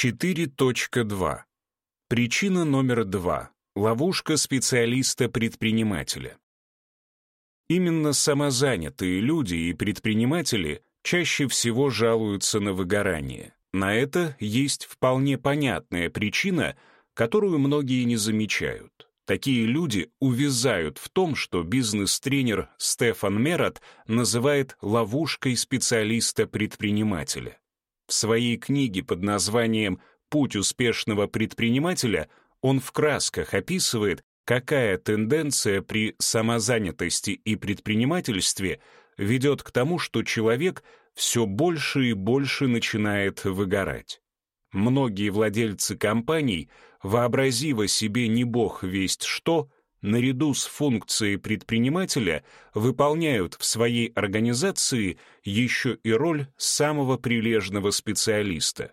4.2. Причина номер два. Ловушка специалиста-предпринимателя. Именно самозанятые люди и предприниматели чаще всего жалуются на выгорание. На это есть вполне понятная причина, которую многие не замечают. Такие люди увязают в том, что бизнес-тренер Стефан Мерат называет ловушкой специалиста-предпринимателя. В своей книге под названием «Путь успешного предпринимателя» он в красках описывает, какая тенденция при самозанятости и предпринимательстве ведет к тому, что человек все больше и больше начинает выгорать. Многие владельцы компаний, вообразив себе не бог весть что, наряду с функцией предпринимателя выполняют в своей организации еще и роль самого прилежного специалиста.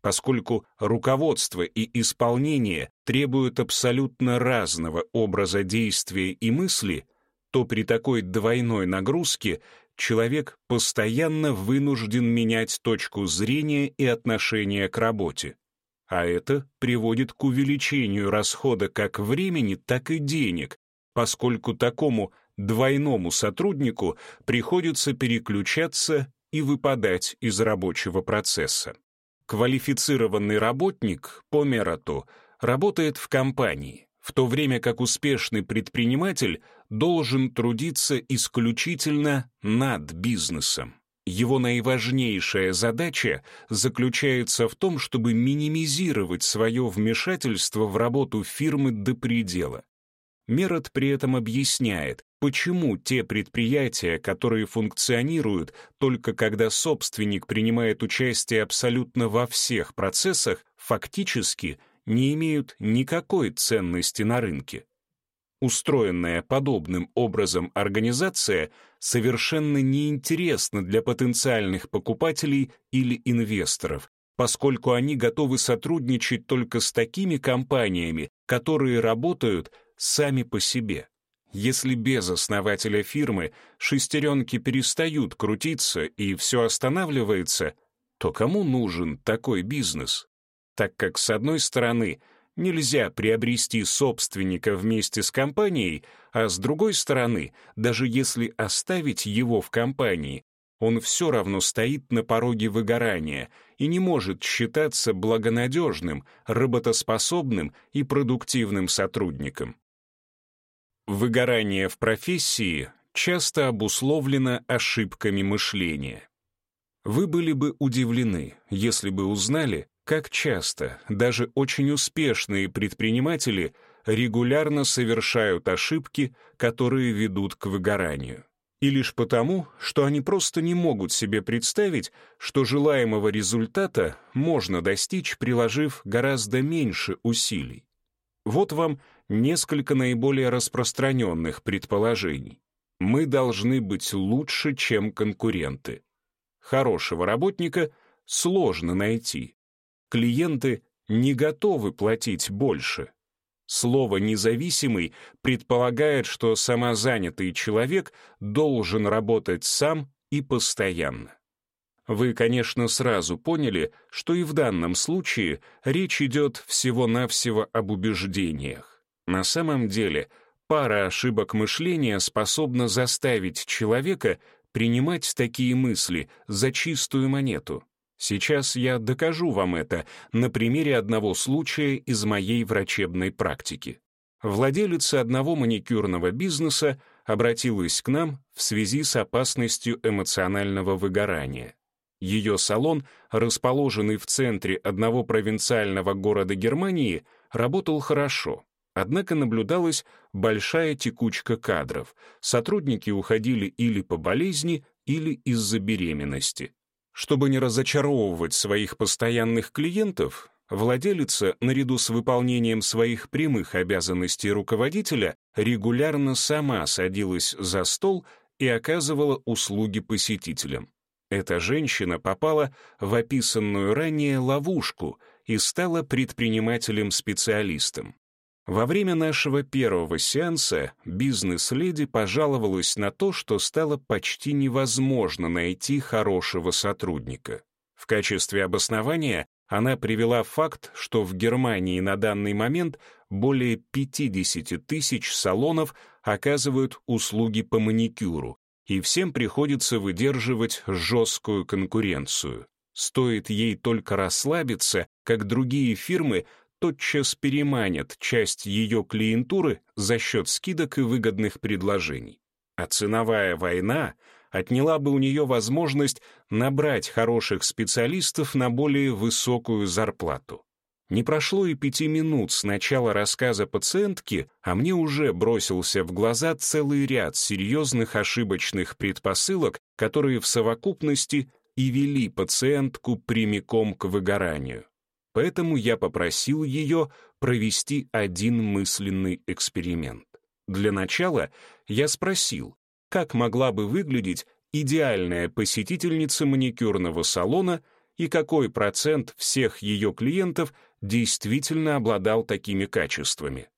Поскольку руководство и исполнение требуют абсолютно разного образа действия и мысли, то при такой двойной нагрузке человек постоянно вынужден менять точку зрения и отношение к работе а это приводит к увеличению расхода как времени, так и денег, поскольку такому двойному сотруднику приходится переключаться и выпадать из рабочего процесса. Квалифицированный работник по Мерату работает в компании, в то время как успешный предприниматель должен трудиться исключительно над бизнесом. Его наиважнейшая задача заключается в том, чтобы минимизировать свое вмешательство в работу фирмы до предела. Мерот при этом объясняет, почему те предприятия, которые функционируют только когда собственник принимает участие абсолютно во всех процессах, фактически не имеют никакой ценности на рынке. Устроенная подобным образом организация совершенно неинтересна для потенциальных покупателей или инвесторов, поскольку они готовы сотрудничать только с такими компаниями, которые работают сами по себе. Если без основателя фирмы шестеренки перестают крутиться и все останавливается, то кому нужен такой бизнес? Так как, с одной стороны, Нельзя приобрести собственника вместе с компанией, а с другой стороны, даже если оставить его в компании, он все равно стоит на пороге выгорания и не может считаться благонадежным, работоспособным и продуктивным сотрудником. Выгорание в профессии часто обусловлено ошибками мышления. Вы были бы удивлены, если бы узнали, как часто даже очень успешные предприниматели регулярно совершают ошибки, которые ведут к выгоранию. И лишь потому, что они просто не могут себе представить, что желаемого результата можно достичь, приложив гораздо меньше усилий. Вот вам несколько наиболее распространенных предположений. Мы должны быть лучше, чем конкуренты. Хорошего работника сложно найти клиенты не готовы платить больше. Слово «независимый» предполагает, что самозанятый человек должен работать сам и постоянно. Вы, конечно, сразу поняли, что и в данном случае речь идет всего-навсего об убеждениях. На самом деле, пара ошибок мышления способна заставить человека принимать такие мысли за чистую монету. Сейчас я докажу вам это на примере одного случая из моей врачебной практики. Владелица одного маникюрного бизнеса обратилась к нам в связи с опасностью эмоционального выгорания. Ее салон, расположенный в центре одного провинциального города Германии, работал хорошо. Однако наблюдалась большая текучка кадров. Сотрудники уходили или по болезни, или из-за беременности. Чтобы не разочаровывать своих постоянных клиентов, владелица, наряду с выполнением своих прямых обязанностей руководителя, регулярно сама садилась за стол и оказывала услуги посетителям. Эта женщина попала в описанную ранее ловушку и стала предпринимателем-специалистом. Во время нашего первого сеанса бизнес-леди пожаловалась на то, что стало почти невозможно найти хорошего сотрудника. В качестве обоснования она привела факт, что в Германии на данный момент более 50 тысяч салонов оказывают услуги по маникюру, и всем приходится выдерживать жесткую конкуренцию. Стоит ей только расслабиться, как другие фирмы тотчас переманят часть ее клиентуры за счет скидок и выгодных предложений. А ценовая война отняла бы у нее возможность набрать хороших специалистов на более высокую зарплату. Не прошло и пяти минут с начала рассказа пациентки, а мне уже бросился в глаза целый ряд серьезных ошибочных предпосылок, которые в совокупности и вели пациентку прямиком к выгоранию. Поэтому я попросил ее провести один мысленный эксперимент. Для начала я спросил, как могла бы выглядеть идеальная посетительница маникюрного салона и какой процент всех ее клиентов действительно обладал такими качествами.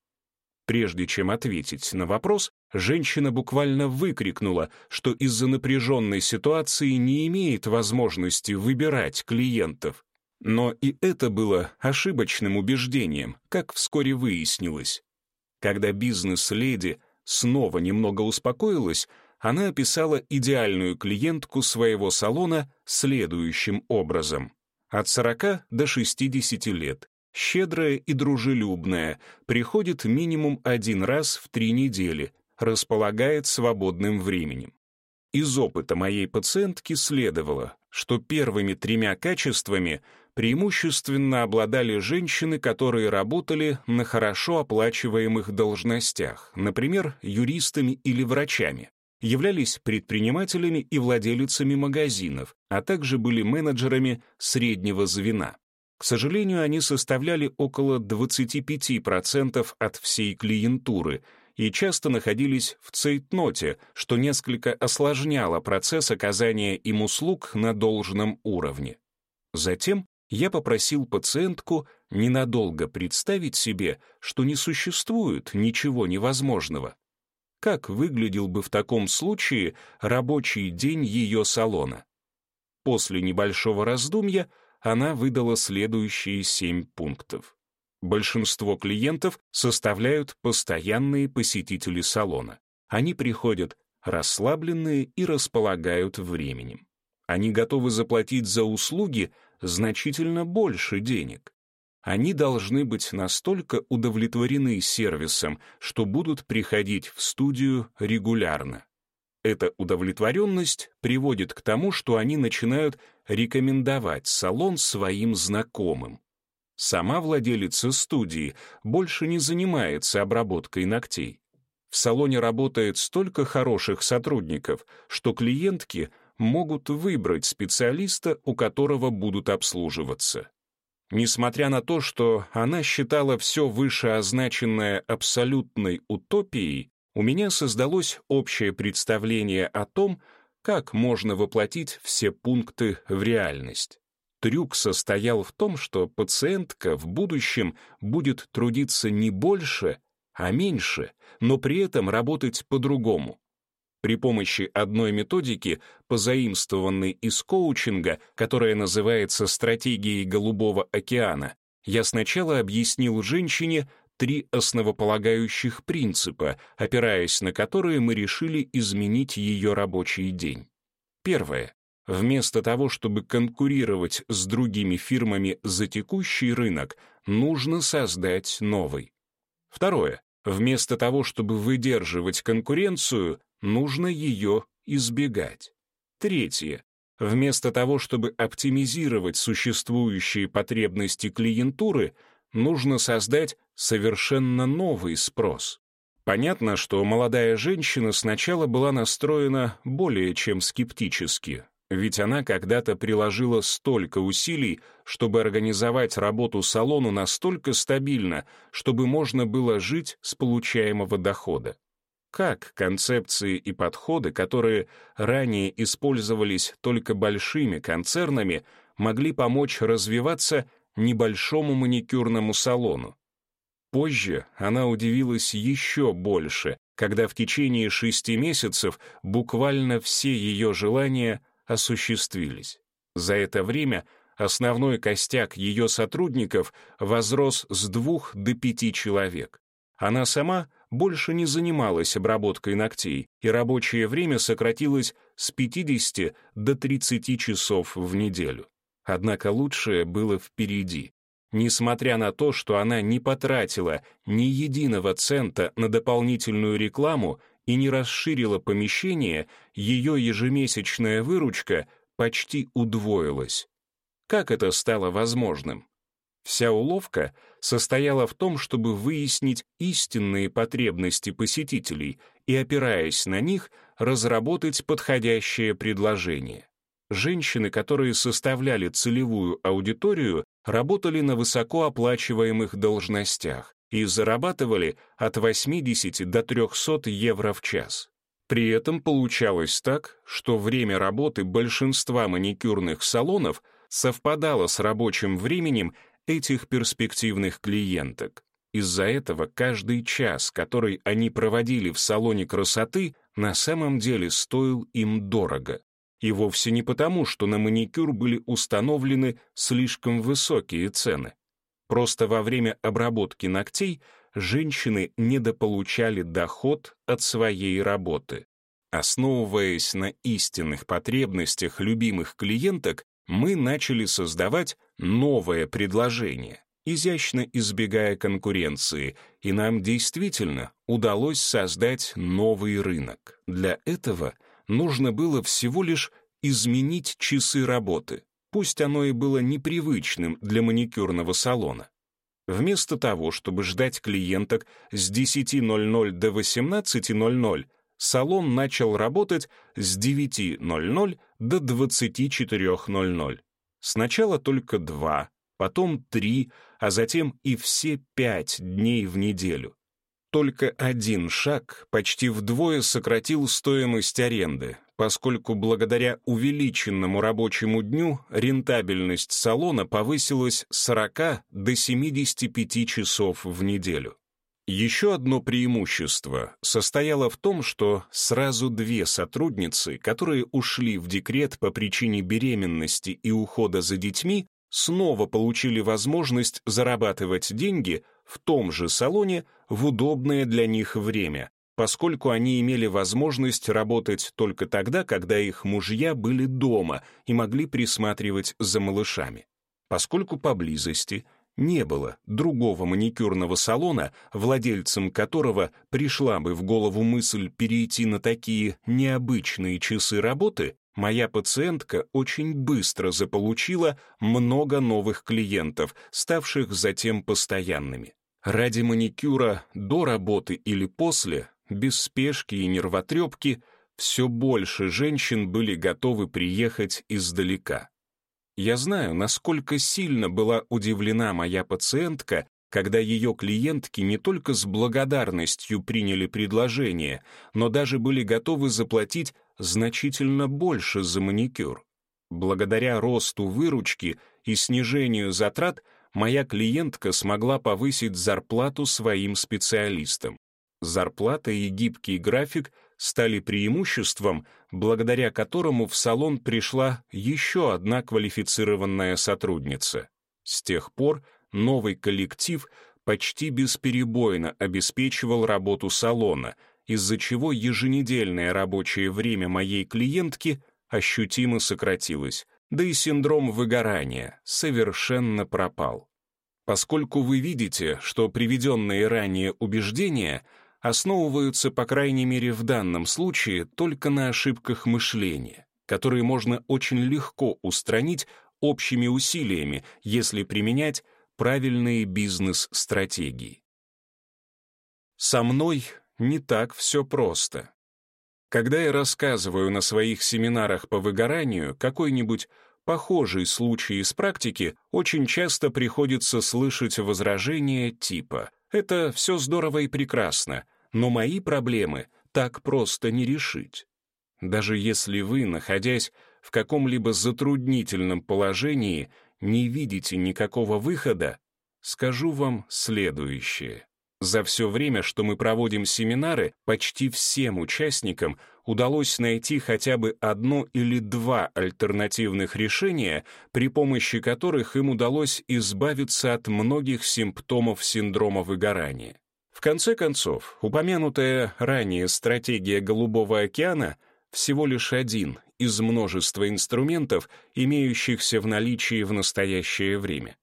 Прежде чем ответить на вопрос, женщина буквально выкрикнула, что из-за напряженной ситуации не имеет возможности выбирать клиентов. Но и это было ошибочным убеждением, как вскоре выяснилось. Когда бизнес-леди снова немного успокоилась, она описала идеальную клиентку своего салона следующим образом. От 40 до 60 лет, щедрая и дружелюбная, приходит минимум один раз в три недели, располагает свободным временем. Из опыта моей пациентки следовало, что первыми тремя качествами преимущественно обладали женщины, которые работали на хорошо оплачиваемых должностях, например, юристами или врачами являлись предпринимателями и владелицами магазинов, а также были менеджерами среднего звена. К сожалению, они составляли около 25% от всей клиентуры и часто находились в цейтноте, что несколько осложняло процесс оказания им услуг на должном уровне. Затем я попросил пациентку ненадолго представить себе, что не существует ничего невозможного, как выглядел бы в таком случае рабочий день ее салона. После небольшого раздумья она выдала следующие семь пунктов. Большинство клиентов составляют постоянные посетители салона. Они приходят расслабленные и располагают временем. Они готовы заплатить за услуги значительно больше денег. Они должны быть настолько удовлетворены сервисом, что будут приходить в студию регулярно. Эта удовлетворенность приводит к тому, что они начинают рекомендовать салон своим знакомым. Сама владелица студии больше не занимается обработкой ногтей. В салоне работает столько хороших сотрудников, что клиентки могут выбрать специалиста, у которого будут обслуживаться. Несмотря на то, что она считала все вышеозначенное абсолютной утопией, у меня создалось общее представление о том, как можно воплотить все пункты в реальность. Трюк состоял в том, что пациентка в будущем будет трудиться не больше, а меньше, но при этом работать по-другому. При помощи одной методики, позаимствованной из коучинга, которая называется стратегией Голубого океана, я сначала объяснил женщине три основополагающих принципа, опираясь на которые мы решили изменить ее рабочий день. Первое. Вместо того, чтобы конкурировать с другими фирмами за текущий рынок, нужно создать новый. Второе. Вместо того, чтобы выдерживать конкуренцию, нужно ее избегать. Третье. Вместо того, чтобы оптимизировать существующие потребности клиентуры, нужно создать совершенно новый спрос. Понятно, что молодая женщина сначала была настроена более чем скептически, ведь она когда-то приложила столько усилий, чтобы организовать работу салону настолько стабильно, чтобы можно было жить с получаемого дохода. Как концепции и подходы, которые ранее использовались только большими концернами, могли помочь развиваться небольшому маникюрному салону? Позже она удивилась еще больше, когда в течение шести месяцев буквально все ее желания осуществились. За это время основной костяк ее сотрудников возрос с двух до пяти человек. Она сама больше не занималась обработкой ногтей, и рабочее время сократилось с 50 до 30 часов в неделю. Однако лучшее было впереди. Несмотря на то, что она не потратила ни единого цента на дополнительную рекламу и не расширила помещение, ее ежемесячная выручка почти удвоилась. Как это стало возможным? Вся уловка состояла в том, чтобы выяснить истинные потребности посетителей и, опираясь на них, разработать подходящее предложение. Женщины, которые составляли целевую аудиторию, работали на высокооплачиваемых должностях и зарабатывали от 80 до 300 евро в час. При этом получалось так, что время работы большинства маникюрных салонов совпадало с рабочим временем этих перспективных клиенток. Из-за этого каждый час, который они проводили в салоне красоты, на самом деле стоил им дорого. И вовсе не потому, что на маникюр были установлены слишком высокие цены. Просто во время обработки ногтей женщины недополучали доход от своей работы. Основываясь на истинных потребностях любимых клиенток, мы начали создавать новое предложение, изящно избегая конкуренции, и нам действительно удалось создать новый рынок. Для этого нужно было всего лишь изменить часы работы, пусть оно и было непривычным для маникюрного салона. Вместо того, чтобы ждать клиенток с 10.00 до 18.00, салон начал работать с 9.00 до 24.00. Сначала только два, потом три, а затем и все пять дней в неделю. Только один шаг почти вдвое сократил стоимость аренды, поскольку благодаря увеличенному рабочему дню рентабельность салона повысилась с 40 до 75 часов в неделю. Еще одно преимущество состояло в том, что сразу две сотрудницы, которые ушли в декрет по причине беременности и ухода за детьми, снова получили возможность зарабатывать деньги в том же салоне в удобное для них время, поскольку они имели возможность работать только тогда, когда их мужья были дома и могли присматривать за малышами. Поскольку поблизости – не было другого маникюрного салона, владельцам которого пришла бы в голову мысль перейти на такие необычные часы работы, моя пациентка очень быстро заполучила много новых клиентов, ставших затем постоянными. Ради маникюра до работы или после, без спешки и нервотрепки, все больше женщин были готовы приехать издалека. Я знаю, насколько сильно была удивлена моя пациентка, когда ее клиентки не только с благодарностью приняли предложение, но даже были готовы заплатить значительно больше за маникюр. Благодаря росту выручки и снижению затрат моя клиентка смогла повысить зарплату своим специалистам. Зарплата и гибкий график стали преимуществом, благодаря которому в салон пришла еще одна квалифицированная сотрудница. С тех пор новый коллектив почти бесперебойно обеспечивал работу салона, из-за чего еженедельное рабочее время моей клиентки ощутимо сократилось, да и синдром выгорания совершенно пропал. Поскольку вы видите, что приведенные ранее убеждения — основываются, по крайней мере в данном случае, только на ошибках мышления, которые можно очень легко устранить общими усилиями, если применять правильные бизнес-стратегии. Со мной не так все просто. Когда я рассказываю на своих семинарах по выгоранию какой-нибудь похожий случай из практики, очень часто приходится слышать возражения типа «это все здорово и прекрасно, но мои проблемы так просто не решить. Даже если вы, находясь в каком-либо затруднительном положении, не видите никакого выхода, скажу вам следующее. За все время, что мы проводим семинары, почти всем участникам удалось найти хотя бы одно или два альтернативных решения, при помощи которых им удалось избавиться от многих симптомов синдрома выгорания. В конце концов, упомянутая ранее стратегия Голубого океана всего лишь один из множества инструментов, имеющихся в наличии в настоящее время.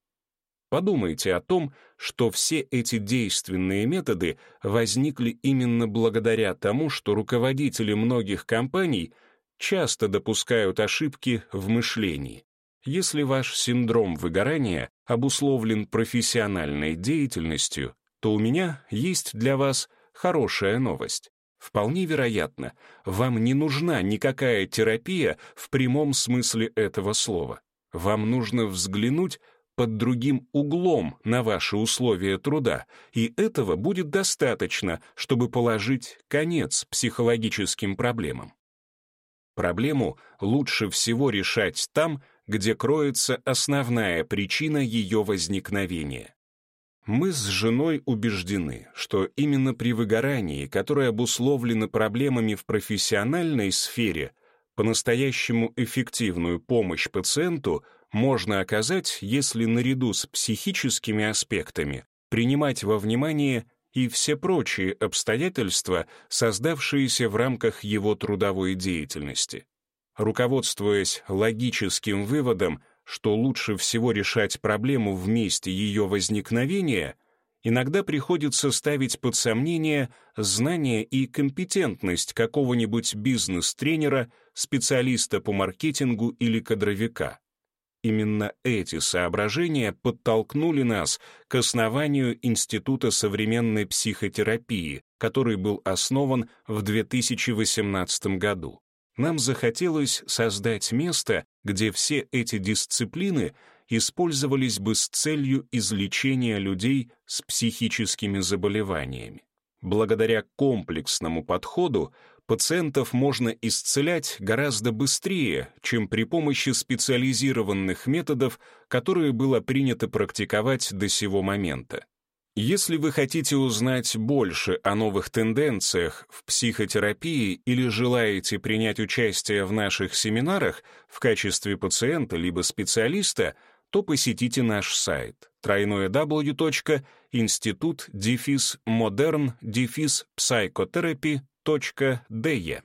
Подумайте о том, что все эти действенные методы возникли именно благодаря тому, что руководители многих компаний часто допускают ошибки в мышлении. Если ваш синдром выгорания обусловлен профессиональной деятельностью, то у меня есть для вас хорошая новость. Вполне вероятно, вам не нужна никакая терапия в прямом смысле этого слова. Вам нужно взглянуть под другим углом на ваши условия труда, и этого будет достаточно, чтобы положить конец психологическим проблемам. Проблему лучше всего решать там, где кроется основная причина ее возникновения. Мы с женой убеждены, что именно при выгорании, которое обусловлено проблемами в профессиональной сфере, по-настоящему эффективную помощь пациенту можно оказать, если наряду с психическими аспектами принимать во внимание и все прочие обстоятельства, создавшиеся в рамках его трудовой деятельности. Руководствуясь логическим выводом, что лучше всего решать проблему в месте ее возникновения, иногда приходится ставить под сомнение знания и компетентность какого-нибудь бизнес-тренера, специалиста по маркетингу или кадровика. Именно эти соображения подтолкнули нас к основанию Института современной психотерапии, который был основан в 2018 году нам захотелось создать место, где все эти дисциплины использовались бы с целью излечения людей с психическими заболеваниями. Благодаря комплексному подходу пациентов можно исцелять гораздо быстрее, чем при помощи специализированных методов, которые было принято практиковать до сего момента. Если вы хотите узнать больше о новых тенденциях в психотерапии или желаете принять участие в наших семинарах в качестве пациента либо специалиста, то посетите наш сайт www.institut-modern-psychotherapy.de